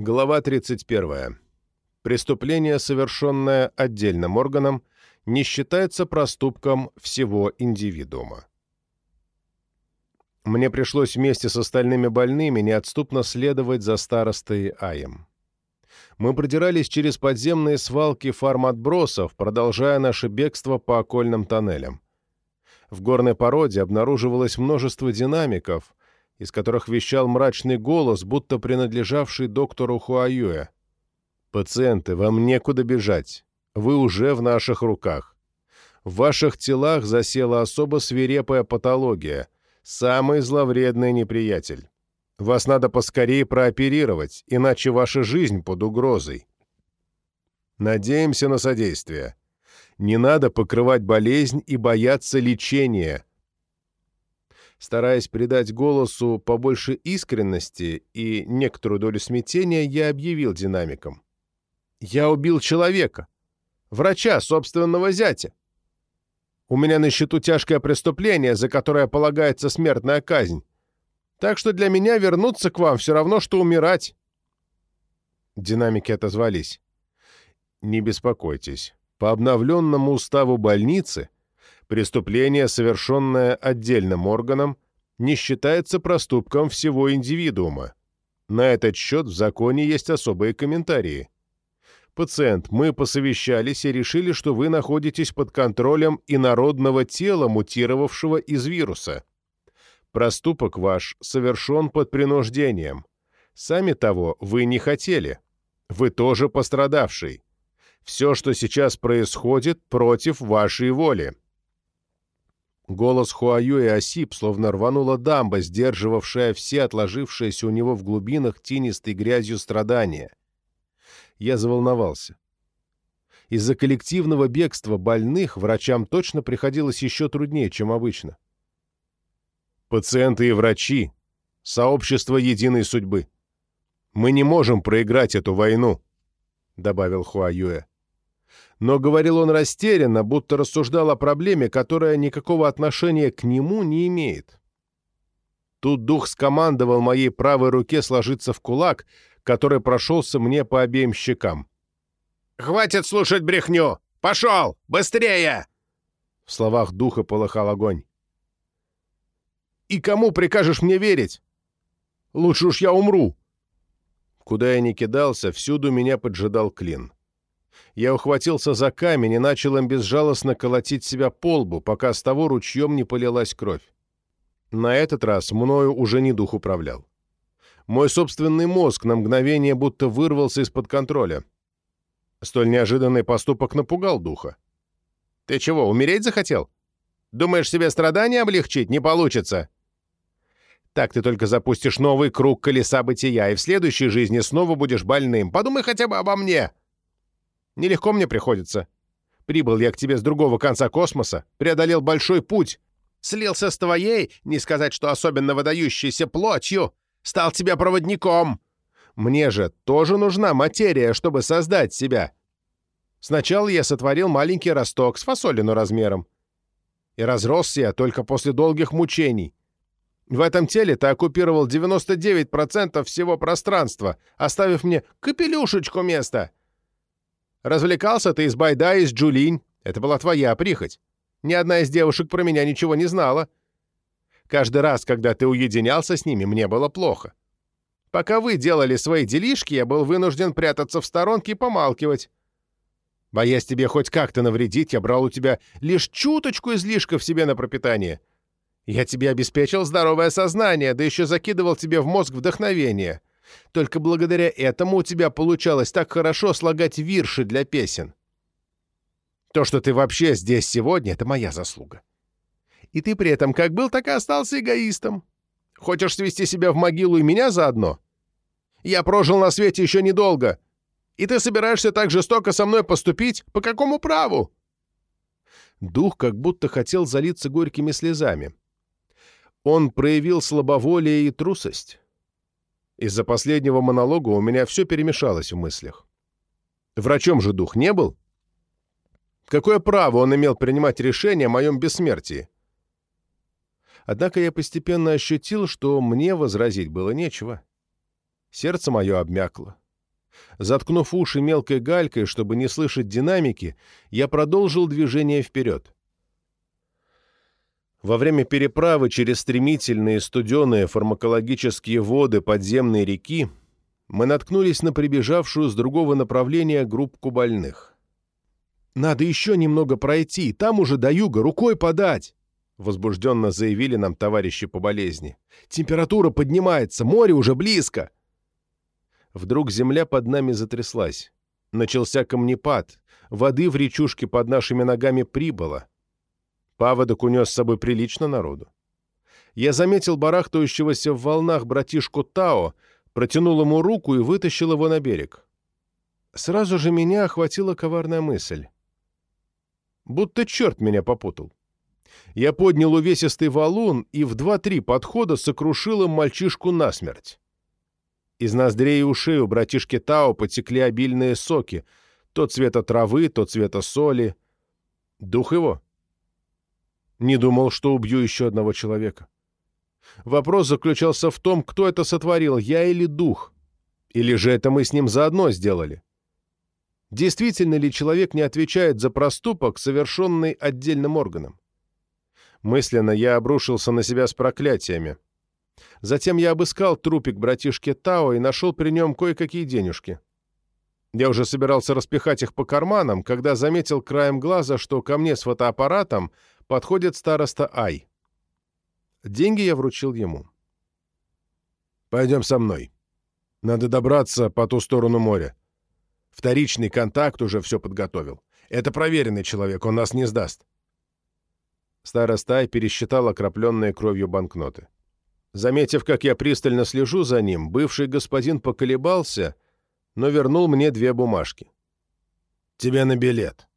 Глава 31. Преступление, совершенное отдельным органом, не считается проступком всего индивидуума. Мне пришлось вместе с остальными больными неотступно следовать за старостой Аем. Мы продирались через подземные свалки фарматбросов, продолжая наше бегство по окольным тоннелям. В горной породе обнаруживалось множество динамиков, из которых вещал мрачный голос, будто принадлежавший доктору Хуаюэ. «Пациенты, вам некуда бежать. Вы уже в наших руках. В ваших телах засела особо свирепая патология, самый зловредный неприятель. Вас надо поскорее прооперировать, иначе ваша жизнь под угрозой. Надеемся на содействие. Не надо покрывать болезнь и бояться лечения. Стараясь придать голосу побольше искренности и некоторую долю смятения, я объявил динамиком. «Я убил человека. Врача, собственного зятя. У меня на счету тяжкое преступление, за которое полагается смертная казнь. Так что для меня вернуться к вам все равно, что умирать». Динамики отозвались. «Не беспокойтесь. По обновленному уставу больницы преступление, совершенное отдельным органом, не считается проступком всего индивидуума. На этот счет в законе есть особые комментарии. Пациент, мы посовещались и решили, что вы находитесь под контролем инородного тела, мутировавшего из вируса. Проступок ваш совершен под принуждением. Сами того вы не хотели. Вы тоже пострадавший. Все, что сейчас происходит, против вашей воли. Голос Хуаюэ осип, словно рванула дамба, сдерживавшая все отложившиеся у него в глубинах тинистой грязью страдания. Я заволновался. Из-за коллективного бегства больных врачам точно приходилось еще труднее, чем обычно. Пациенты и врачи — сообщество единой судьбы. Мы не можем проиграть эту войну, — добавил Хуаюэ но говорил он растерянно, будто рассуждал о проблеме, которая никакого отношения к нему не имеет. Тут дух скомандовал моей правой руке сложиться в кулак, который прошелся мне по обеим щекам. «Хватит слушать брехню! Пошел! Быстрее!» В словах духа полыхал огонь. «И кому прикажешь мне верить? Лучше уж я умру!» Куда я ни кидался, всюду меня поджидал клин. Я ухватился за камень и начал им безжалостно колотить себя по лбу, пока с того ручьем не полилась кровь. На этот раз мною уже не дух управлял. Мой собственный мозг на мгновение будто вырвался из-под контроля. Столь неожиданный поступок напугал духа. «Ты чего, умереть захотел? Думаешь, себе страдания облегчить? Не получится!» Так ты только запустишь новый круг колеса бытия, и в следующей жизни снова будешь больным. Подумай хотя бы обо мне!» Нелегко мне приходится. Прибыл я к тебе с другого конца космоса, преодолел большой путь, слился с твоей, не сказать, что особенно выдающейся плотью, стал тебе проводником. Мне же тоже нужна материя, чтобы создать себя. Сначала я сотворил маленький росток с фасолину размером. И разросся я только после долгих мучений. В этом теле ты оккупировал 99% всего пространства, оставив мне капелюшечку места. Развлекался ты из Байда и из Джулинь. Это была твоя прихоть. Ни одна из девушек про меня ничего не знала. Каждый раз, когда ты уединялся с ними, мне было плохо. Пока вы делали свои делишки, я был вынужден прятаться в сторонке и помалкивать. Боясь тебе хоть как-то навредить, я брал у тебя лишь чуточку излишков себе на пропитание. Я тебе обеспечил здоровое сознание, да еще закидывал тебе в мозг вдохновение. Только благодаря этому у тебя получалось так хорошо слагать вирши для песен. То, что ты вообще здесь сегодня, — это моя заслуга. И ты при этом как был, так и остался эгоистом. Хочешь свести себя в могилу и меня заодно? Я прожил на свете еще недолго. И ты собираешься так жестоко со мной поступить? По какому праву?» Дух как будто хотел залиться горькими слезами. Он проявил слабоволие и трусость. Из-за последнего монолога у меня все перемешалось в мыслях. Врачом же дух не был? Какое право он имел принимать решение о моем бессмертии? Однако я постепенно ощутил, что мне возразить было нечего. Сердце мое обмякло. Заткнув уши мелкой галькой, чтобы не слышать динамики, я продолжил движение вперед. Во время переправы через стремительные студеные фармакологические воды подземной реки мы наткнулись на прибежавшую с другого направления группку больных. «Надо еще немного пройти, там уже до юга, рукой подать!» возбужденно заявили нам товарищи по болезни. «Температура поднимается, море уже близко!» Вдруг земля под нами затряслась. Начался камнепад, воды в речушке под нашими ногами прибыло. Паводок унес с собой прилично народу. Я заметил барахтающегося в волнах братишку Тао, протянул ему руку и вытащил его на берег. Сразу же меня охватила коварная мысль. Будто черт меня попутал. Я поднял увесистый валун и в два-три подхода сокрушил им мальчишку насмерть. Из ноздрей и ушей у братишки Тао потекли обильные соки, то цвета травы, то цвета соли. Дух его. Не думал, что убью еще одного человека. Вопрос заключался в том, кто это сотворил, я или дух. Или же это мы с ним заодно сделали? Действительно ли человек не отвечает за проступок, совершенный отдельным органом? Мысленно я обрушился на себя с проклятиями. Затем я обыскал трупик братишки Тао и нашел при нем кое-какие денежки. Я уже собирался распихать их по карманам, когда заметил краем глаза, что ко мне с фотоаппаратом подходит староста Ай. Деньги я вручил ему. «Пойдем со мной. Надо добраться по ту сторону моря. Вторичный контакт уже все подготовил. Это проверенный человек, он нас не сдаст». Староста Ай пересчитал окропленные кровью банкноты. Заметив, как я пристально слежу за ним, бывший господин поколебался, но вернул мне две бумажки. «Тебе на билет.